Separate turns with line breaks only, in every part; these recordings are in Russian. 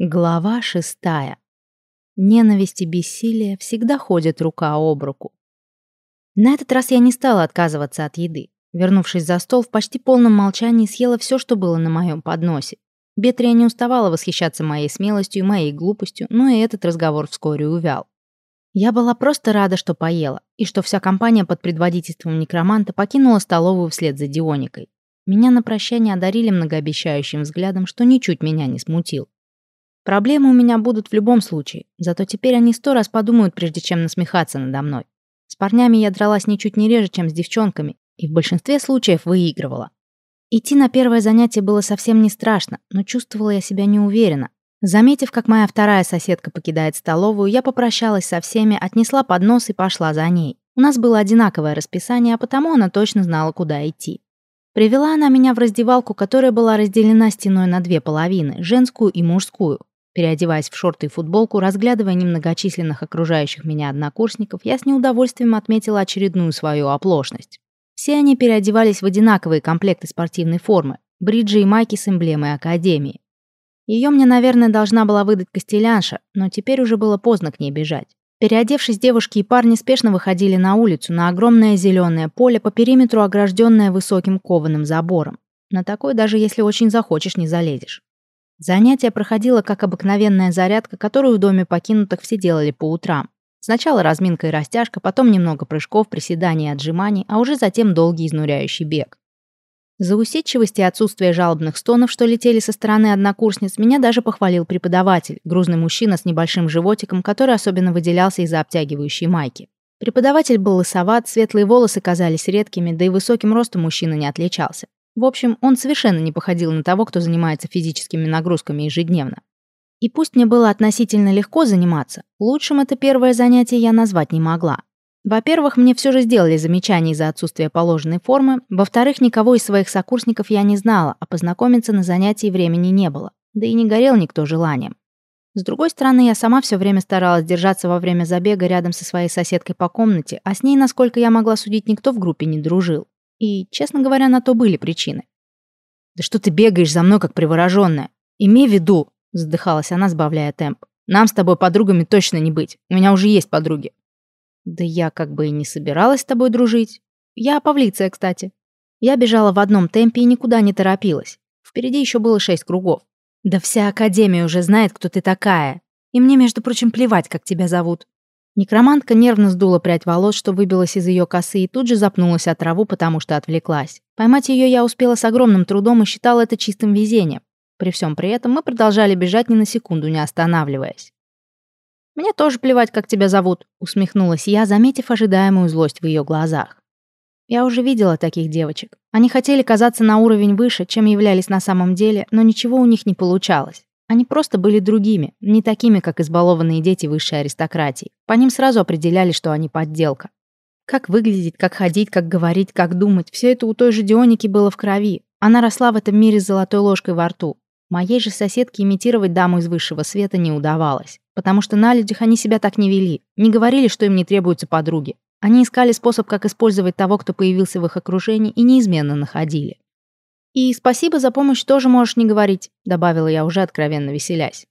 Глава шестая. Ненависть и бессилие всегда ходят рука об руку. На этот раз я не стала отказываться от еды. Вернувшись за стол, в почти полном молчании съела все, что было на моем подносе. Бетрия не уставала восхищаться моей смелостью и моей глупостью, но и этот разговор вскоре увял. Я была просто рада, что поела, и что вся компания под предводительством некроманта покинула столовую вслед за Дионикой. Меня на прощание одарили многообещающим взглядом, что ничуть меня не смутил. Проблемы у меня будут в любом случае, зато теперь они сто раз подумают, прежде чем насмехаться надо мной. С парнями я дралась ничуть не реже, чем с девчонками, и в большинстве случаев выигрывала. Идти на первое занятие было совсем не страшно, но чувствовала я себя неуверенно. Заметив, как моя вторая соседка покидает столовую, я попрощалась со всеми, отнесла поднос и пошла за ней. У нас было одинаковое расписание, а потому она точно знала, куда идти. Привела она меня в раздевалку, которая была разделена стеной на две половины, женскую и мужскую. Переодеваясь в шорты и футболку, разглядывая немногочисленных окружающих меня однокурсников, я с неудовольствием отметила очередную свою оплошность. Все они переодевались в одинаковые комплекты спортивной формы, бриджи и майки с эмблемой Академии. Ее мне, наверное, должна была выдать Костелянша, но теперь уже было поздно к ней бежать. Переодевшись, девушки и парни спешно выходили на улицу, на огромное зеленое поле, по периметру огражденное высоким кованым забором. На такой даже если очень захочешь, не залезешь. Занятие проходило как обыкновенная зарядка, которую в доме покинутых все делали по утрам. Сначала разминка и растяжка, потом немного прыжков, приседаний и отжиманий, а уже затем долгий изнуряющий бег. За усидчивость и отсутствие жалобных стонов, что летели со стороны однокурсниц, меня даже похвалил преподаватель, грузный мужчина с небольшим животиком, который особенно выделялся из-за обтягивающей майки. Преподаватель был лысоват, светлые волосы казались редкими, да и высоким ростом мужчина не отличался. В общем, он совершенно не походил на того, кто занимается физическими нагрузками ежедневно. И пусть мне было относительно легко заниматься, лучшим это первое занятие я назвать не могла. Во-первых, мне все же сделали замечание из-за отсутствия положенной формы. Во-вторых, никого из своих сокурсников я не знала, а познакомиться на занятии времени не было. Да и не горел никто желанием. С другой стороны, я сама все время старалась держаться во время забега рядом со своей соседкой по комнате, а с ней, насколько я могла судить, никто в группе не дружил. И, честно говоря, на то были причины. «Да что ты бегаешь за мной, как привороженная? Имей в виду!» — задыхалась она, сбавляя темп. «Нам с тобой подругами точно не быть. У меня уже есть подруги». «Да я как бы и не собиралась с тобой дружить. Я Павлиция, кстати. Я бежала в одном темпе и никуда не торопилась. Впереди еще было шесть кругов. Да вся Академия уже знает, кто ты такая. И мне, между прочим, плевать, как тебя зовут. Некромантка нервно сдула прядь волос, что выбилась из ее косы, и тут же запнулась от траву, потому что отвлеклась. Поймать ее я успела с огромным трудом и считала это чистым везением. При всем при этом мы продолжали бежать ни на секунду, не останавливаясь. «Мне тоже плевать, как тебя зовут», — усмехнулась я, заметив ожидаемую злость в ее глазах. Я уже видела таких девочек. Они хотели казаться на уровень выше, чем являлись на самом деле, но ничего у них не получалось. Они просто были другими, не такими, как избалованные дети высшей аристократии. По ним сразу определяли, что они подделка. Как выглядеть, как ходить, как говорить, как думать – все это у той же Дионики было в крови. Она росла в этом мире с золотой ложкой во рту. Моей же соседке имитировать даму из высшего света не удавалось. Потому что на людях они себя так не вели. Не говорили, что им не требуются подруги. Они искали способ, как использовать того, кто появился в их окружении, и неизменно находили. «И спасибо за помощь тоже можешь не говорить», — добавила я уже откровенно веселясь.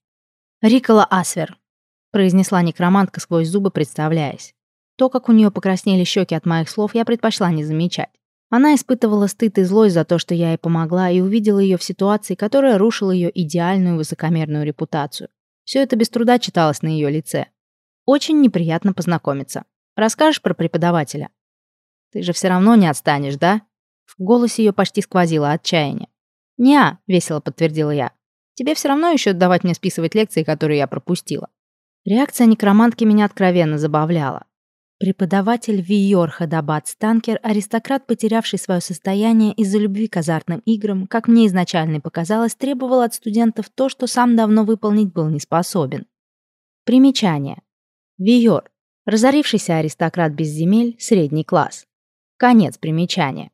«Рикола Асвер», — произнесла некромантка сквозь зубы, представляясь. То, как у нее покраснели щеки от моих слов, я предпочла не замечать. Она испытывала стыд и злость за то, что я ей помогла, и увидела ее в ситуации, которая рушила ее идеальную высокомерную репутацию. Все это без труда читалось на ее лице. Очень неприятно познакомиться. Расскажешь про преподавателя? Ты же все равно не отстанешь, да? В голосе ее почти сквозило отчаяние. «Не-а», весело подтвердила я. «Тебе все равно еще давать мне списывать лекции, которые я пропустила». Реакция некромантки меня откровенно забавляла. Преподаватель Виор Хадабад Станкер, аристократ, потерявший свое состояние из-за любви к азартным играм, как мне изначально показалось, требовал от студентов то, что сам давно выполнить был не способен. Примечание. Виор. Разорившийся аристократ без земель, средний класс. Конец примечания.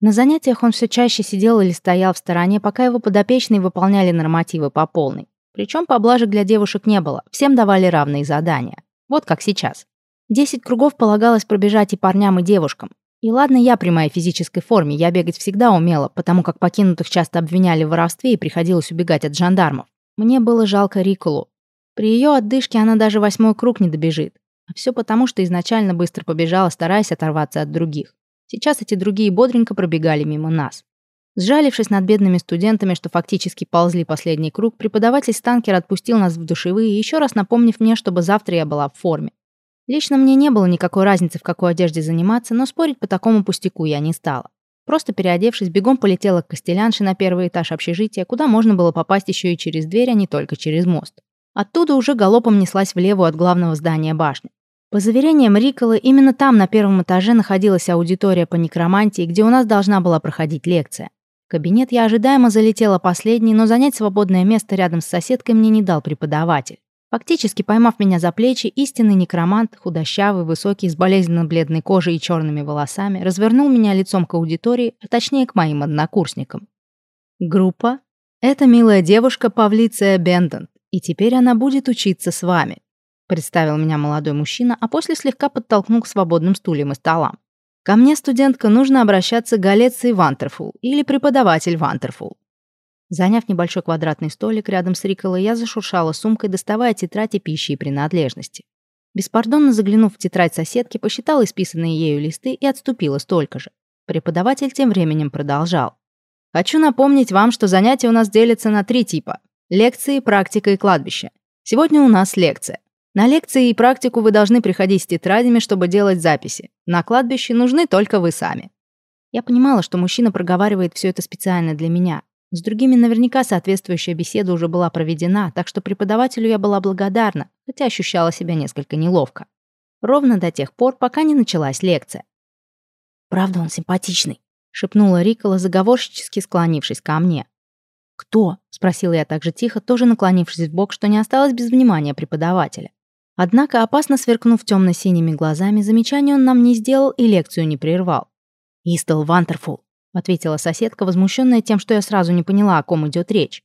На занятиях он все чаще сидел или стоял в стороне, пока его подопечные выполняли нормативы по полной. Причем поблажек для девушек не было, всем давали равные задания. Вот как сейчас. Десять кругов полагалось пробежать и парням, и девушкам. И ладно я при моей физической форме, я бегать всегда умела, потому как покинутых часто обвиняли в воровстве и приходилось убегать от жандармов. Мне было жалко Риколу. При ее отдышке она даже восьмой круг не добежит. А все потому, что изначально быстро побежала, стараясь оторваться от других. Сейчас эти другие бодренько пробегали мимо нас. Сжалившись над бедными студентами, что фактически ползли последний круг, преподаватель Станкер отпустил нас в душевые, еще раз напомнив мне, чтобы завтра я была в форме. Лично мне не было никакой разницы, в какой одежде заниматься, но спорить по такому пустяку я не стала. Просто переодевшись, бегом полетела к Костелянше на первый этаж общежития, куда можно было попасть еще и через дверь, а не только через мост. Оттуда уже галопом неслась влево от главного здания башни. По заверениям Риколы, именно там, на первом этаже, находилась аудитория по некромантии, где у нас должна была проходить лекция. В кабинет я ожидаемо залетела последней, но занять свободное место рядом с соседкой мне не дал преподаватель. Фактически поймав меня за плечи, истинный некромант, худощавый, высокий, с болезненно-бледной кожей и черными волосами, развернул меня лицом к аудитории, а точнее к моим однокурсникам. Группа — это милая девушка Павлиция Бендент, и теперь она будет учиться с вами, представил меня молодой мужчина, а после слегка подтолкнул к свободным стульям и столам. Ко мне, студентка, нужно обращаться Галеции Вантерфул или преподаватель Вантерфул. Заняв небольшой квадратный столик рядом с Риколой, я зашуршала сумкой, доставая тетрадь и пищи и принадлежности. Беспардонно заглянув в тетрадь соседки, посчитала исписанные ею листы и отступила столько же. Преподаватель тем временем продолжал. «Хочу напомнить вам, что занятия у нас делятся на три типа. Лекции, практика и кладбище. Сегодня у нас лекция. На лекции и практику вы должны приходить с тетрадями, чтобы делать записи. На кладбище нужны только вы сами». Я понимала, что мужчина проговаривает все это специально для меня, с другими наверняка соответствующая беседа уже была проведена, так что преподавателю я была благодарна, хотя ощущала себя несколько неловко. Ровно до тех пор, пока не началась лекция. «Правда, он симпатичный», — шепнула Рикола, заговорщически склонившись ко мне. «Кто?» — спросила я так же тихо, тоже наклонившись в бок, что не осталось без внимания преподавателя. Однако, опасно сверкнув темно-синими глазами, замечание он нам не сделал и лекцию не прервал. «Истел Вантерфул, — ответила соседка, возмущенная тем, что я сразу не поняла, о ком идет речь.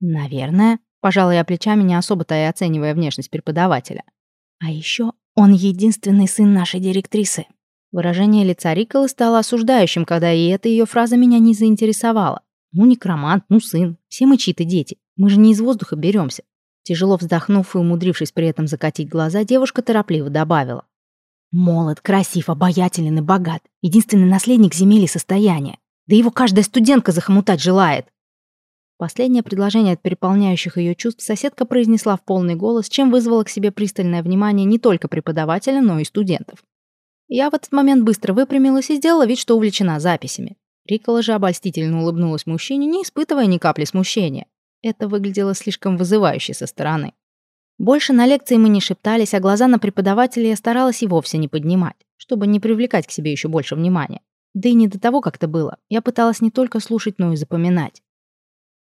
«Наверное», — пожала я плечами, не особо-то и оценивая внешность преподавателя. «А еще он единственный сын нашей директрисы». Выражение лица Риколы стало осуждающим, когда и эта ее фраза меня не заинтересовала. «Ну, некромант, ну, сын. Все мы чьи-то дети. Мы же не из воздуха беремся». Тяжело вздохнув и умудрившись при этом закатить глаза, девушка торопливо добавила. Молод, красив, обаятелен и богат. Единственный наследник земель и состояния. Да его каждая студентка захомутать желает. Последнее предложение от переполняющих ее чувств соседка произнесла в полный голос, чем вызвала к себе пристальное внимание не только преподавателя, но и студентов. Я в этот момент быстро выпрямилась и сделала вид, что увлечена записями. Рикола же обольстительно улыбнулась мужчине, не испытывая ни капли смущения. Это выглядело слишком вызывающе со стороны. Больше на лекции мы не шептались, а глаза на преподавателя я старалась и вовсе не поднимать, чтобы не привлекать к себе еще больше внимания. Да и не до того как-то было. Я пыталась не только слушать, но и запоминать.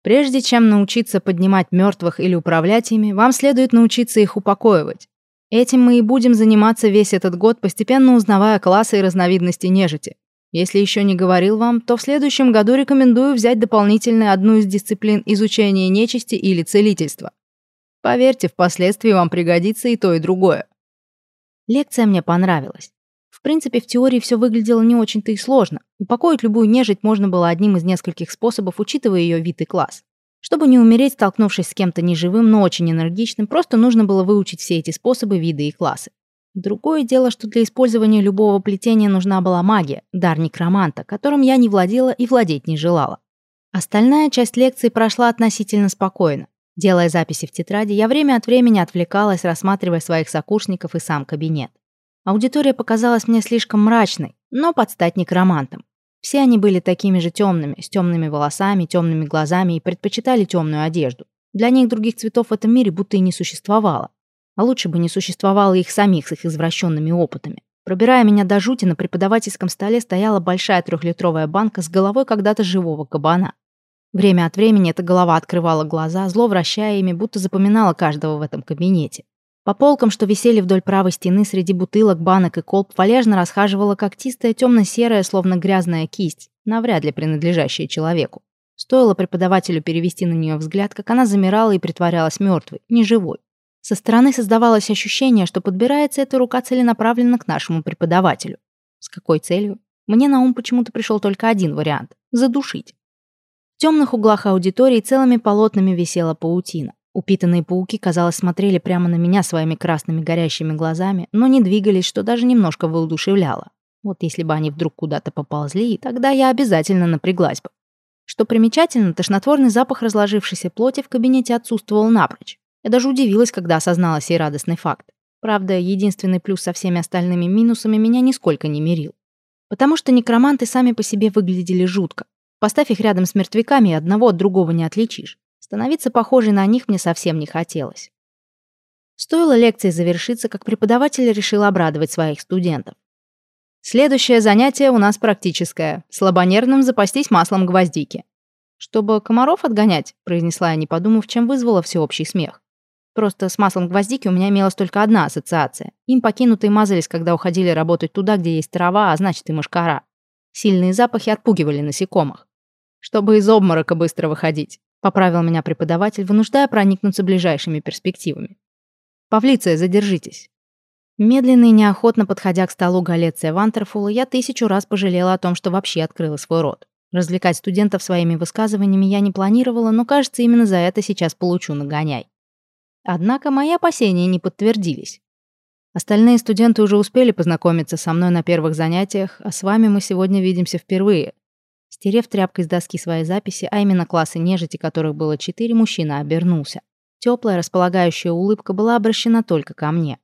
Прежде чем научиться поднимать мертвых или управлять ими, вам следует научиться их упокоивать. Этим мы и будем заниматься весь этот год, постепенно узнавая классы и разновидности нежити. Если еще не говорил вам, то в следующем году рекомендую взять дополнительно одну из дисциплин изучения нечисти или целительства. Поверьте, впоследствии вам пригодится и то, и другое. Лекция мне понравилась. В принципе, в теории все выглядело не очень-то и сложно. Упокоить любую нежить можно было одним из нескольких способов, учитывая ее вид и класс. Чтобы не умереть, столкнувшись с кем-то неживым, но очень энергичным, просто нужно было выучить все эти способы, виды и классы. Другое дело, что для использования любого плетения нужна была магия, дар некроманта, которым я не владела и владеть не желала. Остальная часть лекции прошла относительно спокойно. Делая записи в тетради, я время от времени отвлекалась, рассматривая своих сокурсников и сам кабинет. Аудитория показалась мне слишком мрачной, но под стать некромантом. Все они были такими же темными, с темными волосами, темными глазами и предпочитали темную одежду. Для них других цветов в этом мире будто и не существовало. А лучше бы не существовало их самих с их извращенными опытами. Пробирая меня до жути, на преподавательском столе стояла большая трехлитровая банка с головой когда-то живого кабана. Время от времени эта голова открывала глаза, зло вращая ими, будто запоминала каждого в этом кабинете. По полкам, что висели вдоль правой стены среди бутылок, банок и колб, валежно расхаживала когтистая темно-серая, словно грязная кисть, навряд ли принадлежащая человеку. Стоило преподавателю перевести на нее взгляд, как она замирала и притворялась мертвой, неживой. Со стороны создавалось ощущение, что подбирается эта рука целенаправленно к нашему преподавателю. С какой целью? Мне на ум почему-то пришел только один вариант – задушить. темных углах аудитории целыми полотнами висела паутина. Упитанные пауки, казалось, смотрели прямо на меня своими красными горящими глазами, но не двигались, что даже немножко воодушевляло. Вот если бы они вдруг куда-то поползли, тогда я обязательно напряглась бы. Что примечательно, тошнотворный запах разложившейся плоти в кабинете отсутствовал напрочь. Я даже удивилась, когда осознала сей радостный факт. Правда, единственный плюс со всеми остальными минусами меня нисколько не мирил. Потому что некроманты сами по себе выглядели жутко. Поставь их рядом с мертвяками, одного от другого не отличишь. Становиться похожей на них мне совсем не хотелось. Стоило лекции завершиться, как преподаватель решил обрадовать своих студентов. Следующее занятие у нас практическое. Слабонервным запастись маслом гвоздики. Чтобы комаров отгонять, произнесла я, не подумав, чем вызвала всеобщий смех. Просто с маслом гвоздики у меня имелась только одна ассоциация. Им покинутые мазались, когда уходили работать туда, где есть трава, а значит и мышкара. Сильные запахи отпугивали насекомых. Чтобы из обморока быстро выходить. Поправил меня преподаватель, вынуждая проникнуться ближайшими перспективами. «Павлиция, задержитесь». Медленно и неохотно подходя к столу Галеция Вантерфула, я тысячу раз пожалела о том, что вообще открыла свой рот. Развлекать студентов своими высказываниями я не планировала, но, кажется, именно за это сейчас получу нагоняй. Однако мои опасения не подтвердились. Остальные студенты уже успели познакомиться со мной на первых занятиях, а с вами мы сегодня видимся впервые. Стерев тряпкой с доски свои записи, а именно классы нежити, которых было четыре, мужчина обернулся. Теплая, располагающая улыбка была обращена только ко мне.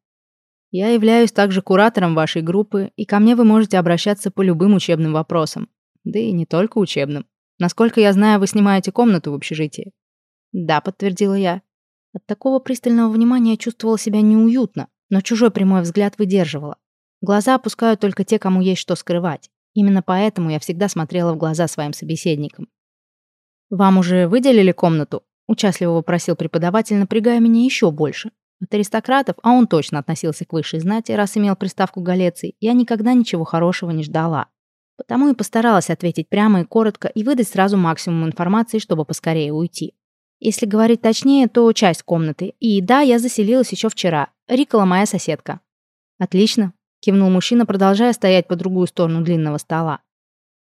Я являюсь также куратором вашей группы, и ко мне вы можете обращаться по любым учебным вопросам. Да и не только учебным. Насколько я знаю, вы снимаете комнату в общежитии. Да, подтвердила я. От такого пристального внимания чувствовала себя неуютно, но чужой прямой взгляд выдерживала. Глаза опускают только те, кому есть что скрывать. Именно поэтому я всегда смотрела в глаза своим собеседникам. «Вам уже выделили комнату?» – участливо вопросил преподаватель, напрягая меня еще больше. От аристократов, а он точно относился к высшей знати, раз имел приставку Галеций, я никогда ничего хорошего не ждала. Потому и постаралась ответить прямо и коротко и выдать сразу максимум информации, чтобы поскорее уйти. Если говорить точнее, то часть комнаты. И да, я заселилась еще вчера. Рикола моя соседка. Отлично кивнул мужчина, продолжая стоять по другую сторону длинного стола.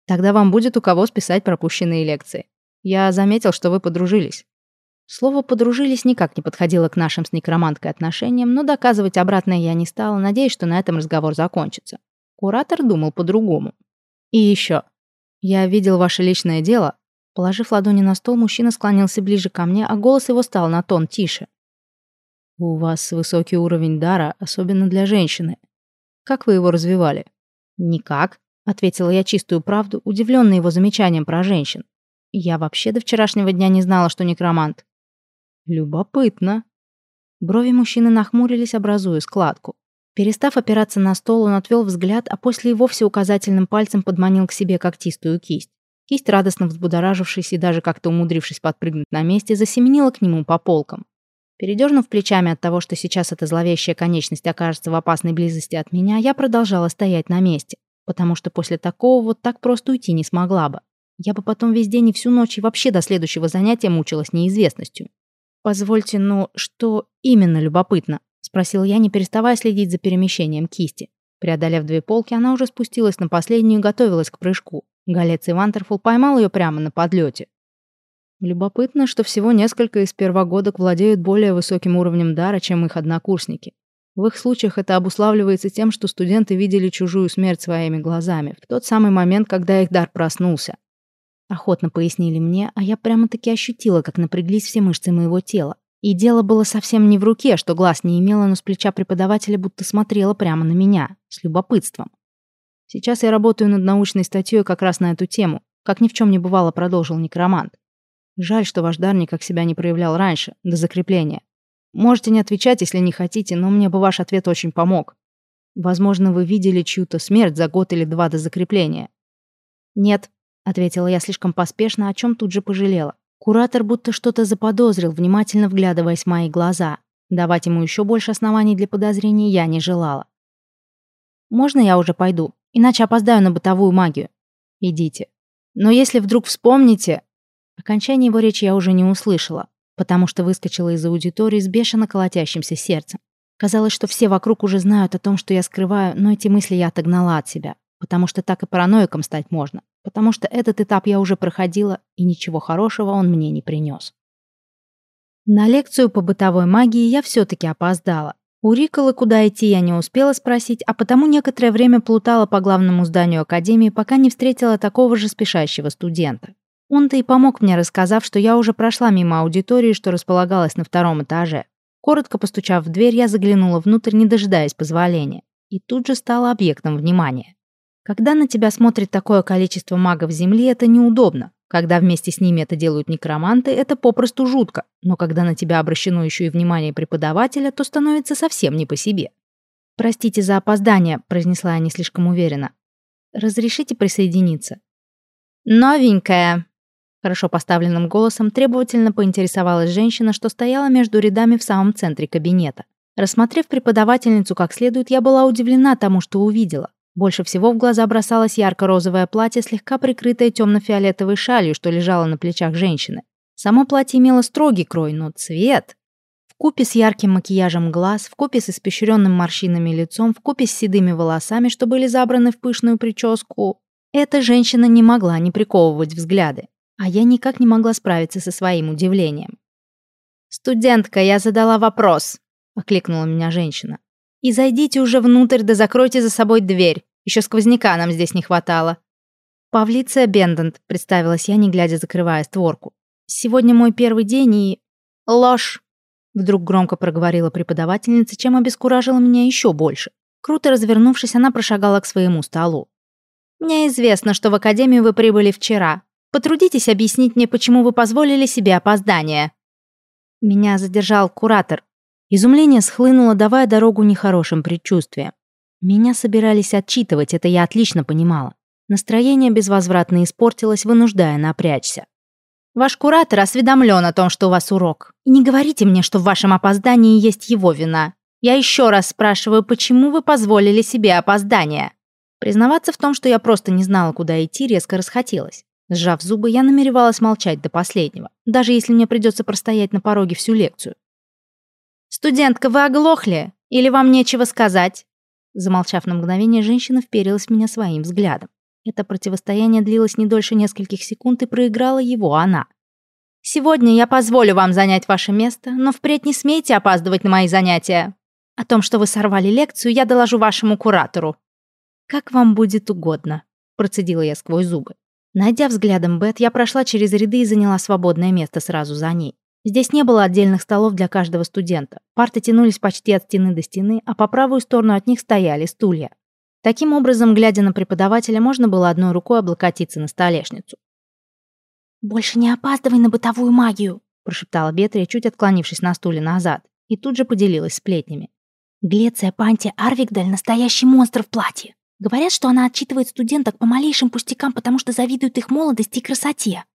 Тогда вам будет у кого списать пропущенные лекции. Я заметил, что вы подружились. Слово «подружились» никак не подходило к нашим с некроманткой отношениям, но доказывать обратное я не стала, надеясь, что на этом разговор закончится. Куратор думал по-другому. И еще. Я видел ваше личное дело. Положив ладони на стол, мужчина склонился ближе ко мне, а голос его стал на тон тише. У вас высокий уровень дара, особенно для женщины. Как вы его развивали? Никак, ответила я чистую правду, удивленная его замечанием про женщин. Я вообще до вчерашнего дня не знала, что некромант. Любопытно. Брови мужчины нахмурились, образуя складку. Перестав опираться на стол, он отвел взгляд, а после и вовсе указательным пальцем подманил к себе когтистую кисть. Кисть, радостно взбудоражившись и даже как-то умудрившись подпрыгнуть на месте, засеменила к нему по полкам. Передернув плечами от того, что сейчас эта зловещая конечность окажется в опасной близости от меня, я продолжала стоять на месте, потому что после такого вот так просто уйти не смогла бы. Я бы потом весь день и всю ночь и вообще до следующего занятия мучилась неизвестностью. «Позвольте, но что именно любопытно?» — спросил я, не переставая следить за перемещением кисти. Преодолев две полки, она уже спустилась на последнюю и готовилась к прыжку. Галец и Вантерфул поймал ее прямо на подлете. Любопытно, что всего несколько из первогодок владеют более высоким уровнем дара, чем их однокурсники. В их случаях это обуславливается тем, что студенты видели чужую смерть своими глазами в тот самый момент, когда их дар проснулся. Охотно пояснили мне, а я прямо-таки ощутила, как напряглись все мышцы моего тела. И дело было совсем не в руке, что глаз не имела, но с плеча преподавателя будто смотрела прямо на меня, с любопытством. Сейчас я работаю над научной статьей как раз на эту тему, как ни в чем не бывало, продолжил некромант. Жаль, что ваш дар никак себя не проявлял раньше, до закрепления. Можете не отвечать, если не хотите, но мне бы ваш ответ очень помог. Возможно, вы видели чью-то смерть за год или два до закрепления. Нет, ответила я слишком поспешно, о чем тут же пожалела. Куратор будто что-то заподозрил, внимательно вглядываясь в мои глаза. Давать ему еще больше оснований для подозрений я не желала. «Можно я уже пойду? Иначе опоздаю на бытовую магию». «Идите. Но если вдруг вспомните...» Окончание его речи я уже не услышала, потому что выскочила из аудитории с бешено колотящимся сердцем. Казалось, что все вокруг уже знают о том, что я скрываю, но эти мысли я отогнала от себя, потому что так и параноиком стать можно, потому что этот этап я уже проходила, и ничего хорошего он мне не принес. На лекцию по бытовой магии я все-таки опоздала. У Риколы куда идти я не успела спросить, а потому некоторое время плутала по главному зданию Академии, пока не встретила такого же спешащего студента. Он-то и помог мне, рассказав, что я уже прошла мимо аудитории, что располагалась на втором этаже. Коротко постучав в дверь, я заглянула внутрь, не дожидаясь позволения. И тут же стала объектом внимания. Когда на тебя смотрит такое количество магов Земли, это неудобно. Когда вместе с ними это делают некроманты, это попросту жутко, но когда на тебя обращено еще и внимание преподавателя, то становится совсем не по себе. «Простите за опоздание», — произнесла я не слишком уверенно. «Разрешите присоединиться?» «Новенькая», — хорошо поставленным голосом требовательно поинтересовалась женщина, что стояла между рядами в самом центре кабинета. Рассмотрев преподавательницу как следует, я была удивлена тому, что увидела. Больше всего в глаза бросалось ярко-розовое платье, слегка прикрытое темно-фиолетовой шалью, что лежало на плечах женщины. Само платье имело строгий крой, но цвет... В купе с ярким макияжем глаз, в купе с испещренным морщинами лицом, в купе с седыми волосами, что были забраны в пышную прическу, эта женщина не могла не приковывать взгляды, а я никак не могла справиться со своим удивлением. «Студентка, я задала вопрос», — окликнула меня женщина. И зайдите уже внутрь, да закройте за собой дверь. Еще сквозняка нам здесь не хватало». «Павлиция Бендент», — представилась я, не глядя, закрывая створку. «Сегодня мой первый день и...» «Ложь!» — вдруг громко проговорила преподавательница, чем обескуражила меня еще больше. Круто развернувшись, она прошагала к своему столу. «Мне известно, что в академию вы прибыли вчера. Потрудитесь объяснить мне, почему вы позволили себе опоздание». Меня задержал куратор, Изумление схлынуло, давая дорогу нехорошим предчувствиям. Меня собирались отчитывать, это я отлично понимала. Настроение безвозвратно испортилось, вынуждая напрячься. «Ваш куратор осведомлен о том, что у вас урок. И не говорите мне, что в вашем опоздании есть его вина. Я еще раз спрашиваю, почему вы позволили себе опоздание?» Признаваться в том, что я просто не знала, куда идти, резко расхотелось. Сжав зубы, я намеревалась молчать до последнего, даже если мне придется простоять на пороге всю лекцию. «Студентка, вы оглохли? Или вам нечего сказать?» Замолчав на мгновение, женщина вперилась в меня своим взглядом. Это противостояние длилось не дольше нескольких секунд, и проиграла его она. «Сегодня я позволю вам занять ваше место, но впредь не смейте опаздывать на мои занятия. О том, что вы сорвали лекцию, я доложу вашему куратору». «Как вам будет угодно», — процедила я сквозь зубы. Найдя взглядом Бет, я прошла через ряды и заняла свободное место сразу за ней. Здесь не было отдельных столов для каждого студента. Парты тянулись почти от стены до стены, а по правую сторону от них стояли стулья. Таким образом, глядя на преподавателя, можно было одной рукой облокотиться на столешницу. «Больше не опаздывай на бытовую магию», прошептала Бетрия, чуть отклонившись на стуле назад, и тут же поделилась сплетнями. «Глеция Панти Арвигдаль — настоящий монстр в платье. Говорят, что она отчитывает студенток по малейшим пустякам, потому что завидует их молодости и красоте.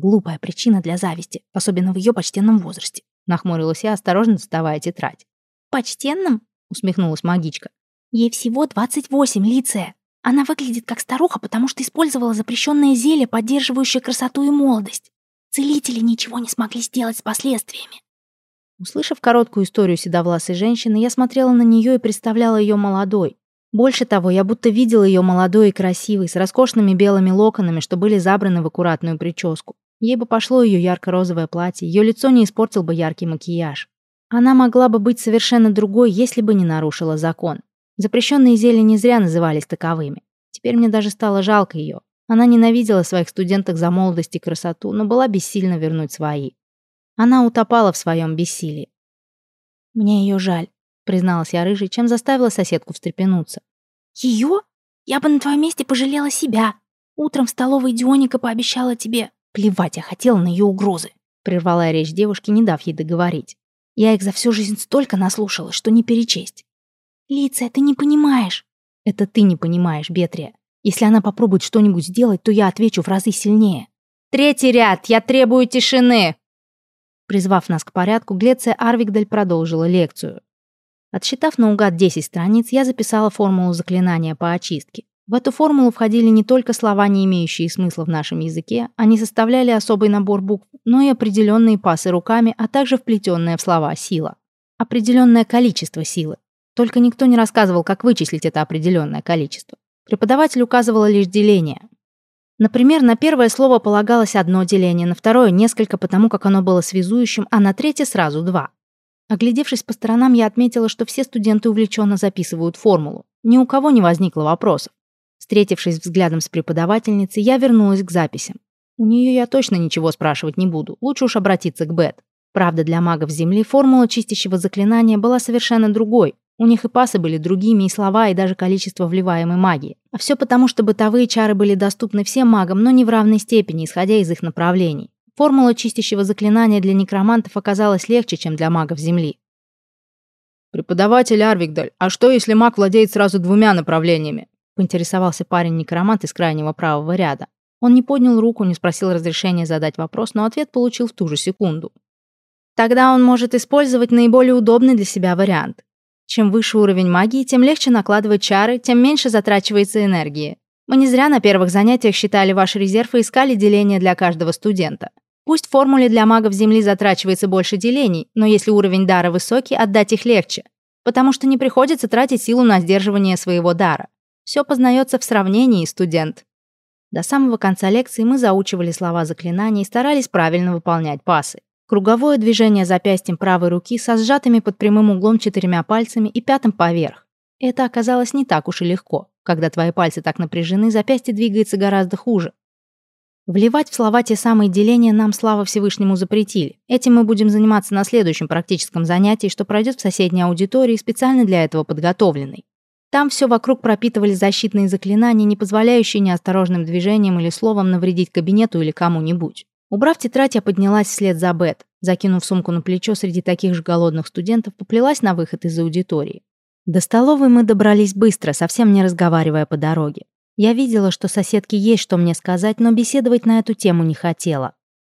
Глупая причина для зависти, особенно в ее почтенном возрасте. Нахмурилась я, осторожно доставая тетрадь. «Почтенном?» — усмехнулась магичка. «Ей всего 28, Лиция. Она выглядит как старуха, потому что использовала запрещенное зелье, поддерживающее красоту и молодость. Целители ничего не смогли сделать с последствиями». Услышав короткую историю седовласой женщины, я смотрела на нее и представляла ее молодой. Больше того, я будто видела ее молодой и красивой, с роскошными белыми локонами, что были забраны в аккуратную прическу. Ей бы пошло ее ярко-розовое платье, ее лицо не испортил бы яркий макияж. Она могла бы быть совершенно другой, если бы не нарушила закон. Запрещенные зелья не зря назывались таковыми. Теперь мне даже стало жалко ее. Она ненавидела своих студенток за молодость и красоту, но была бессильна вернуть свои. Она утопала в своем бессилии. «Мне ее жаль», — призналась я рыжей, чем заставила соседку встрепенуться. «Ее? Я бы на твоем месте пожалела себя. Утром в столовой Дионика пообещала тебе...» Плевать я хотела на ее угрозы. Прервала речь девушки, не дав ей договорить. Я их за всю жизнь столько наслушалась, что не перечесть. Лица, ты не понимаешь. Это ты не понимаешь, Бетрия. Если она попробует что-нибудь сделать, то я отвечу в разы сильнее. Третий ряд, я требую тишины. Призвав нас к порядку, Глеция Арвигдаль продолжила лекцию. Отсчитав наугад 10 страниц, я записала формулу заклинания по очистке. В эту формулу входили не только слова, не имеющие смысла в нашем языке, они составляли особый набор букв, но и определенные пасы руками, а также вплетенная в слова сила. Определенное количество силы. Только никто не рассказывал, как вычислить это определенное количество. Преподаватель указывала лишь деление. Например, на первое слово полагалось одно деление, на второе – несколько, потому как оно было связующим, а на третье – сразу два. Оглядевшись по сторонам, я отметила, что все студенты увлеченно записывают формулу. Ни у кого не возникло вопросов. Встретившись взглядом с преподавательницей, я вернулась к записям. У нее я точно ничего спрашивать не буду, лучше уж обратиться к Бет. Правда, для магов Земли формула чистящего заклинания была совершенно другой. У них и пасы были другими, и слова, и даже количество вливаемой магии. А все потому, что бытовые чары были доступны всем магам, но не в равной степени, исходя из их направлений. Формула чистящего заклинания для некромантов оказалась легче, чем для магов Земли.
«Преподаватель Арвигдаль, а что, если маг владеет сразу двумя направлениями?»
Поинтересовался парень-некромант из крайнего правого ряда. Он не поднял руку, не спросил разрешения задать вопрос, но ответ получил в ту же секунду. Тогда он может использовать наиболее удобный для себя вариант. Чем выше уровень магии, тем легче накладывать чары, тем меньше затрачивается энергии. Мы не зря на первых занятиях считали ваш резерв и искали деление для каждого студента. Пусть в формуле для магов Земли затрачивается больше делений, но если уровень дара высокий, отдать их легче, потому что не приходится тратить силу на сдерживание своего дара. Все познается в сравнении, студент. До самого конца лекции мы заучивали слова заклинаний и старались правильно выполнять пасы. Круговое движение запястьем правой руки со сжатыми под прямым углом четырьмя пальцами и пятым поверх. Это оказалось не так уж и легко. Когда твои пальцы так напряжены, запястье двигается гораздо хуже. Вливать в слова те самые деления нам, слава Всевышнему, запретили. Этим мы будем заниматься на следующем практическом занятии, что пройдет в соседней аудитории, специально для этого подготовленной. Там все вокруг пропитывали защитные заклинания, не позволяющие неосторожным движением или словом навредить кабинету или кому-нибудь. Убрав тетрадь, я поднялась вслед за Бет. Закинув сумку на плечо среди таких же голодных студентов, поплелась на выход из аудитории. До столовой мы добрались быстро, совсем не разговаривая по дороге. Я видела, что соседке есть что мне сказать, но беседовать на эту тему не хотела.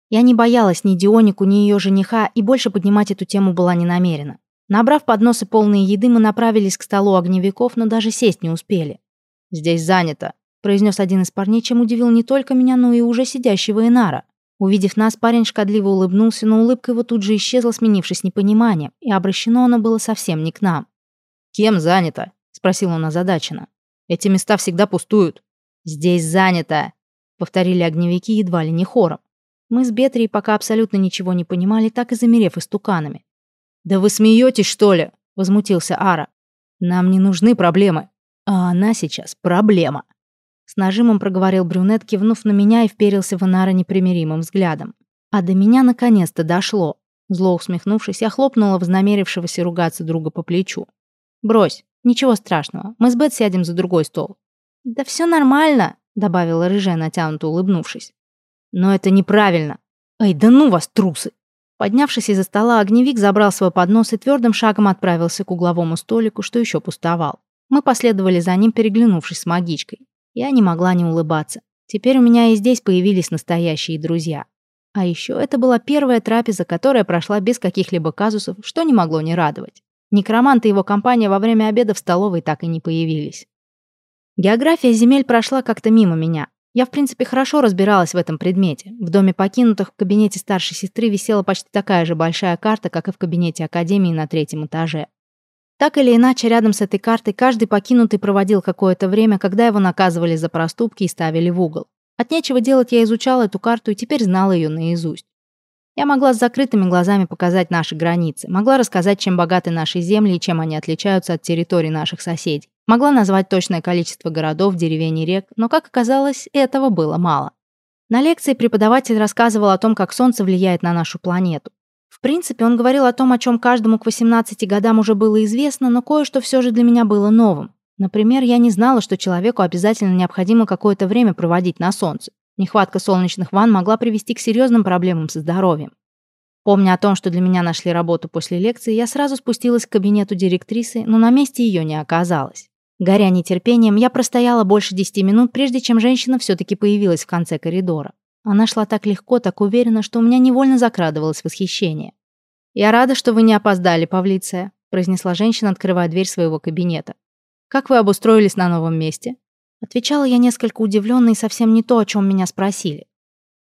Я не боялась ни Дионику, ни ее жениха, и больше поднимать эту тему была не намерена. Набрав подносы полные еды, мы направились к столу огневиков, но даже сесть не успели.
«Здесь занято», —
произнес один из парней, чем удивил не только меня, но и уже сидящего Инара. Увидев нас, парень шкодливо улыбнулся, но улыбка его тут же исчезла, сменившись непониманием, и обращено оно было совсем не к нам.
«Кем занято?» — спросил он озадаченно. «Эти места всегда пустуют».
«Здесь занято!» — повторили огневики едва ли не хором. Мы с Бетрией пока абсолютно ничего не понимали, так и замерев истуканами.
«Да вы смеетесь, что ли?» — возмутился Ара.
«Нам не нужны проблемы. А она сейчас проблема». С нажимом проговорил брюнет, кивнув на меня и вперился в Инара непримиримым взглядом. А до меня наконец-то дошло. Зло усмехнувшись, я хлопнула вознамерившегося ругаться друга по плечу. «Брось, ничего страшного, мы с Бет сядем за другой стол». «Да все нормально», — добавила рыжая, натянуто улыбнувшись.
«Но это неправильно. Эй, да ну вас, трусы!»
Поднявшись из-за стола, огневик забрал свой поднос и твердым шагом отправился к угловому столику, что еще пустовал. Мы последовали за ним, переглянувшись с магичкой. Я не могла не улыбаться. Теперь у меня и здесь появились настоящие друзья. А еще это была первая трапеза, которая прошла без каких-либо казусов, что не могло не радовать. Некромант и его компания во время обеда в столовой так и не появились. География земель прошла как-то мимо меня. Я, в принципе, хорошо разбиралась в этом предмете. В доме покинутых в кабинете старшей сестры висела почти такая же большая карта, как и в кабинете академии на третьем этаже. Так или иначе, рядом с этой картой каждый покинутый проводил какое-то время, когда его наказывали за проступки и ставили в угол. От нечего делать я изучала эту карту и теперь знала ее наизусть. Я могла с закрытыми глазами показать наши границы, могла рассказать, чем богаты наши земли и чем они отличаются от территорий наших соседей. Могла назвать точное количество городов, деревень и рек, но, как оказалось, этого было мало. На лекции преподаватель рассказывал о том, как Солнце влияет на нашу планету. В принципе, он говорил о том, о чем каждому к 18 годам уже было известно, но кое-что все же для меня было новым. Например, я не знала, что человеку обязательно необходимо какое-то время проводить на солнце. Нехватка солнечных ванн могла привести к серьезным проблемам со здоровьем. Помня о том, что для меня нашли работу после лекции, я сразу спустилась к кабинету директрисы, но на месте ее не оказалось. Горя нетерпением, я простояла больше десяти минут, прежде чем женщина все-таки появилась в конце коридора. Она шла так легко, так уверенно, что у меня невольно закрадывалось восхищение. «Я рада, что вы не опоздали, Павлиция», произнесла женщина, открывая дверь своего кабинета. «Как вы обустроились на новом месте?» Отвечала я несколько удивленно и совсем не то, о чем меня спросили.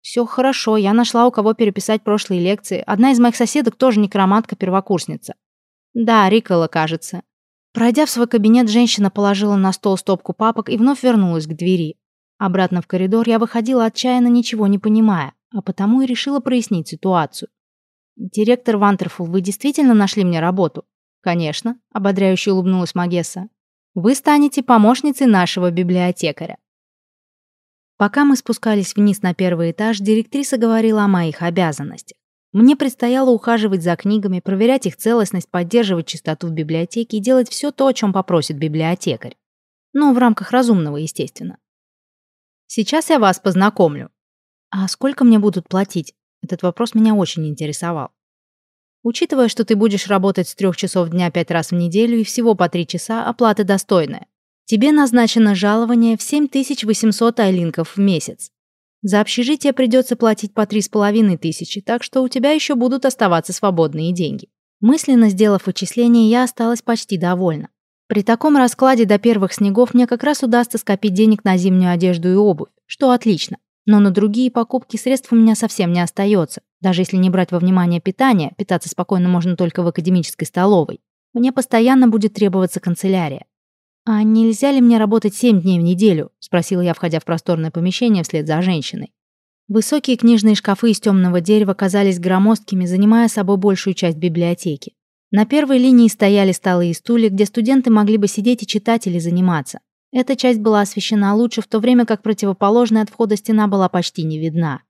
«Все хорошо, я нашла у кого переписать прошлые лекции. Одна из моих соседок тоже некромантка-первокурсница». «Да, Рикола, кажется». Пройдя в свой кабинет, женщина положила на стол стопку папок и вновь вернулась к двери. Обратно в коридор я выходила отчаянно, ничего не понимая, а потому и решила прояснить ситуацию. «Директор Вантерфул, вы действительно нашли мне работу?» «Конечно», — ободряюще улыбнулась Магесса. «Вы станете помощницей нашего библиотекаря». Пока мы спускались вниз на первый этаж, директриса говорила о моих обязанностях. Мне предстояло ухаживать за книгами, проверять их целостность, поддерживать чистоту в библиотеке и делать все то, о чем попросит библиотекарь. Но в рамках разумного, естественно. Сейчас я вас познакомлю. А сколько мне будут платить? Этот вопрос меня очень интересовал. Учитывая, что ты будешь работать с трех часов дня пять раз в неделю и всего по три часа, оплата достойная. Тебе назначено жалование в 7800 айлинков в месяц. За общежитие придется платить по три с половиной тысячи, так что у тебя еще будут оставаться свободные деньги. Мысленно сделав вычисление, я осталась почти довольна. При таком раскладе до первых снегов мне как раз удастся скопить денег на зимнюю одежду и обувь, что отлично. Но на другие покупки средств у меня совсем не остается. Даже если не брать во внимание питание, питаться спокойно можно только в академической столовой. Мне постоянно будет требоваться канцелярия. «А нельзя ли мне работать семь дней в неделю?» — спросила я, входя в просторное помещение вслед за женщиной. Высокие книжные шкафы из темного дерева казались громоздкими, занимая собой большую часть библиотеки. На первой линии стояли столы и стулья, где студенты могли бы сидеть и читать или заниматься. Эта часть была освещена лучше, в то время как противоположная от входа стена была почти не видна.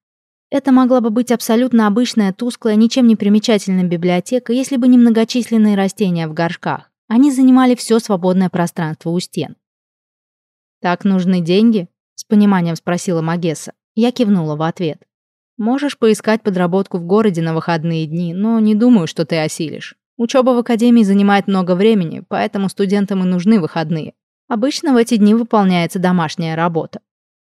Это могла бы быть абсолютно обычная, тусклая, ничем не примечательная библиотека, если бы не многочисленные растения в горшках. Они занимали все свободное пространство у стен. «Так нужны деньги?» — с пониманием спросила Магесса. Я кивнула в ответ. «Можешь поискать подработку в городе на выходные дни, но не думаю, что ты осилишь. Учеба в академии занимает много времени, поэтому студентам и нужны выходные. Обычно в эти дни выполняется домашняя работа.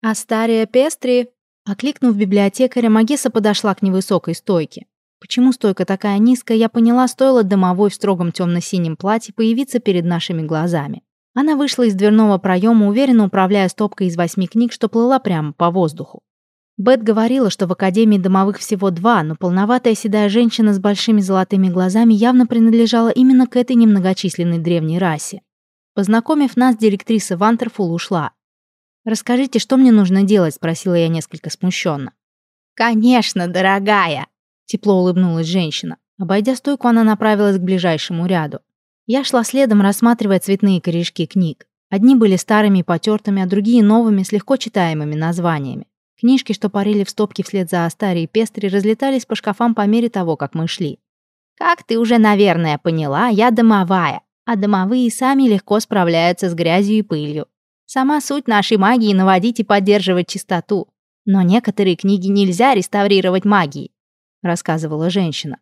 «Астария Пестри!» Окликнув библиотекаря, Магесса подошла к невысокой стойке. Почему стойка такая низкая, я поняла, стоило домовой в строгом темно-синем платье появиться перед нашими глазами. Она вышла из дверного проема, уверенно управляя стопкой из восьми книг, что плыла прямо по воздуху. Бет говорила, что в Академии домовых всего два, но полноватая седая женщина с большими золотыми глазами явно принадлежала именно к этой немногочисленной древней расе. Познакомив нас, директриса Вантерфул ушла. «Расскажите, что мне нужно делать?» – спросила я несколько смущенно.
«Конечно, дорогая!»
Тепло улыбнулась женщина. Обойдя стойку, она направилась к ближайшему ряду. Я шла следом, рассматривая цветные корешки книг. Одни были старыми и потертыми, а другие новыми, с легко читаемыми названиями. Книжки, что парили в стопке вслед за Астари и Пестри, разлетались по шкафам по мере того, как мы шли.
«Как ты уже, наверное, поняла, я домовая, а домовые сами легко справляются с грязью и пылью. Сама суть нашей магии — наводить и поддерживать чистоту. Но некоторые книги нельзя реставрировать магией рассказывала женщина.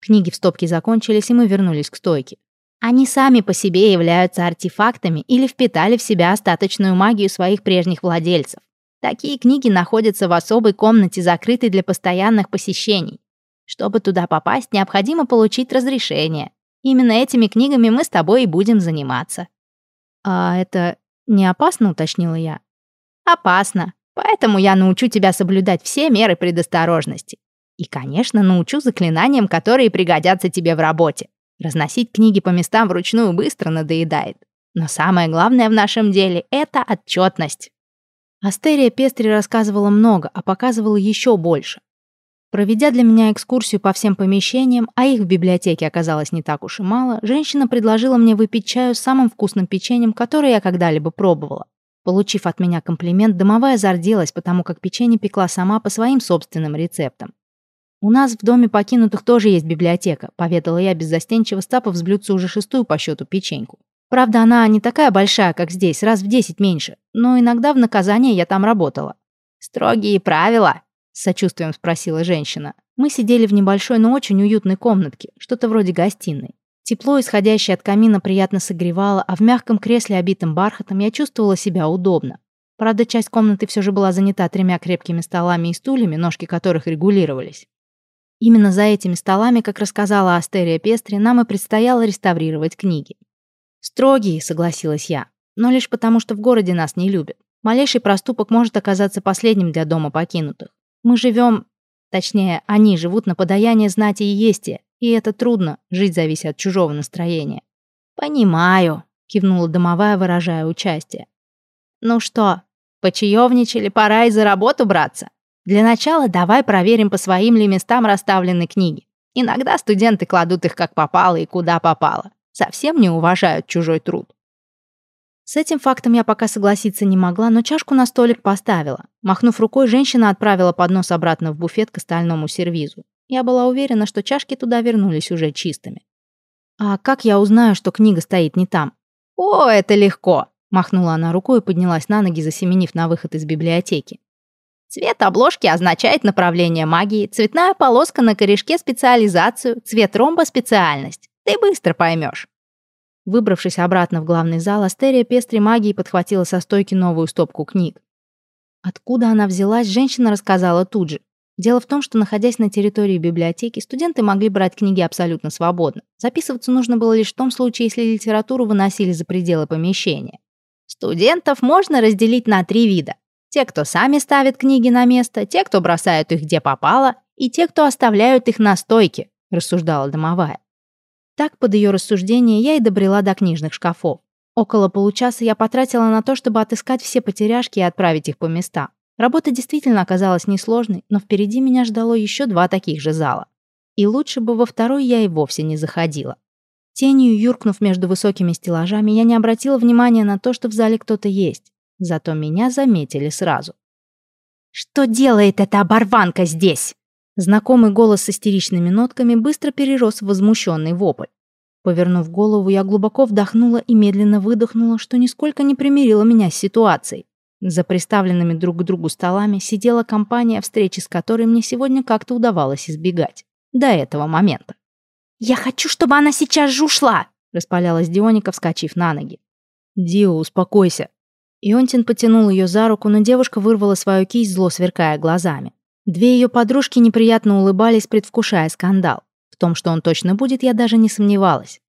Книги в стопке закончились, и мы вернулись к стойке. Они сами по себе являются артефактами или впитали в себя остаточную магию своих прежних владельцев. Такие книги находятся в особой комнате, закрытой для постоянных посещений. Чтобы туда попасть, необходимо получить разрешение. Именно этими книгами мы с тобой и будем заниматься.
А это не опасно, уточнила я.
Опасно. Поэтому я научу тебя соблюдать все меры предосторожности. И, конечно, научу заклинаниям, которые пригодятся тебе в работе. Разносить книги по местам вручную быстро надоедает. Но самое главное в нашем деле — это отчетность.
Астерия Пестри рассказывала много, а показывала еще больше. Проведя для меня экскурсию по всем помещениям, а их в библиотеке оказалось не так уж и мало, женщина предложила мне выпить чаю с самым вкусным печеньем, которое я когда-либо пробовала. Получив от меня комплимент, домовая зарделась, потому как печенье пекла сама по своим собственным рецептам. «У нас в доме покинутых тоже есть библиотека», — поведала я беззастенчиво, стапав с уже шестую по счету печеньку. «Правда, она не такая большая, как здесь, раз в десять меньше, но иногда в наказание я там работала».
«Строгие правила?» — с сочувствием спросила женщина.
Мы сидели в небольшой, но очень уютной комнатке, что-то вроде гостиной. Тепло, исходящее от камина, приятно согревало, а в мягком кресле, обитом бархатом, я чувствовала себя удобно. Правда, часть комнаты все же была занята тремя крепкими столами и стульями, ножки которых регулировались. Именно за этими столами, как рассказала Астерия Пестри, нам и предстояло реставрировать книги. «Строгие», — согласилась я, но лишь потому, что в городе нас не любят. Малейший проступок может оказаться последним для дома покинутых. Мы живем, точнее, они живут на подаяние знати и естия, и это трудно, жить зависит от чужого настроения.
«Понимаю»,
кивнула домовая, выражая участие.
«Ну что, почаевничали, пора и за работу браться. Для начала давай проверим по своим ли местам расставлены книги. Иногда студенты кладут их как попало и куда попало. Совсем не уважают чужой труд.
С этим фактом я пока согласиться не могла, но чашку на столик поставила. Махнув рукой, женщина отправила поднос обратно в буфет к остальному сервизу. Я была уверена, что чашки туда вернулись уже чистыми. «А как я узнаю, что книга стоит не там?»
«О, это легко!» Махнула она рукой и поднялась на ноги, засеменив на выход из библиотеки. Цвет обложки означает направление магии, цветная полоска на корешке – специализацию, цвет ромба – специальность. Ты быстро поймешь.
Выбравшись обратно в главный зал, Астерия пестрой магии подхватила со стойки новую стопку книг. Откуда она взялась, женщина рассказала тут же. Дело в том, что, находясь на территории библиотеки, студенты могли брать книги абсолютно свободно. Записываться нужно было лишь в том случае, если литературу выносили за пределы помещения. Студентов можно разделить на три вида. Те, кто сами ставят книги на место, те, кто бросают их где попало, и те, кто оставляют их на стойке, рассуждала домовая. Так, под ее рассуждение, я и добрела до книжных шкафов. Около получаса я потратила на то, чтобы отыскать все потеряшки и отправить их по местам. Работа действительно оказалась несложной, но впереди меня ждало еще два таких же зала. И лучше бы во второй я и вовсе не заходила. Тенью юркнув между высокими стеллажами, я не обратила внимания на то, что в зале кто-то есть. Зато меня заметили сразу.
«Что делает эта оборванка здесь?»
Знакомый голос с истеричными нотками быстро перерос в возмущенный вопль. Повернув голову, я глубоко вдохнула и медленно выдохнула, что нисколько не примирило меня с ситуацией. За приставленными друг к другу столами сидела компания, встречи с которой мне сегодня как-то удавалось избегать. До этого момента.
«Я хочу, чтобы она сейчас же ушла!»
распалялась Дионика, вскочив на ноги. «Дио, успокойся!» Ионтин потянул ее за руку, но девушка вырвала свою кисть, зло сверкая глазами. Две ее подружки неприятно улыбались, предвкушая скандал. В том, что он точно будет, я даже не сомневалась.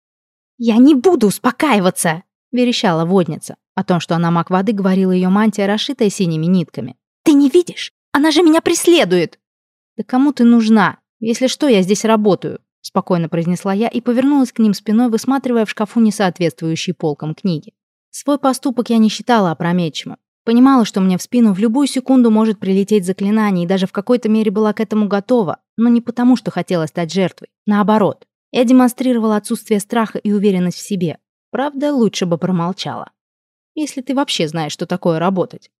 «Я не буду успокаиваться!» — верещала водница.
О том, что она маг воды, говорила ее мантия, расшитая синими нитками.
«Ты не видишь? Она же меня преследует!»
«Да кому ты нужна? Если что, я здесь работаю», — спокойно произнесла я и повернулась к ним спиной, высматривая в шкафу несоответствующие полкам книги. Свой поступок я не считала опрометчивым. Понимала, что мне в спину в любую секунду может прилететь заклинание, и даже в какой-то мере была к этому готова, но не потому, что хотела стать жертвой. Наоборот, я демонстрировала отсутствие страха и уверенность в себе. Правда, лучше бы промолчала. Если ты вообще знаешь, что такое работать.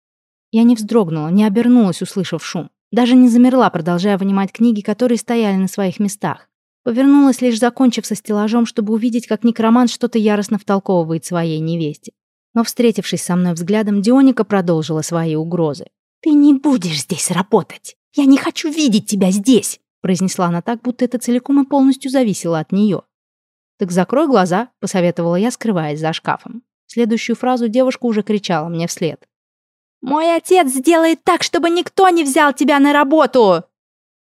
Я не вздрогнула, не обернулась, услышав шум. Даже не замерла, продолжая вынимать книги, которые стояли на своих местах. Повернулась, лишь закончив со стеллажом, чтобы увидеть, как некромант что-то яростно втолковывает своей невесте. Но, встретившись со мной взглядом, Дионика продолжила свои угрозы.
«Ты не будешь здесь работать! Я не хочу видеть тебя здесь!»
произнесла она так, будто это целиком и полностью зависело от нее. «Так закрой глаза», — посоветовала я, скрываясь за шкафом. Следующую фразу девушка уже кричала мне вслед.
«Мой отец сделает так, чтобы никто не взял тебя на работу!»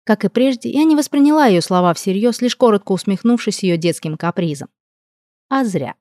Как и прежде, я не восприняла ее слова всерьез, лишь коротко усмехнувшись ее детским капризом. А зря.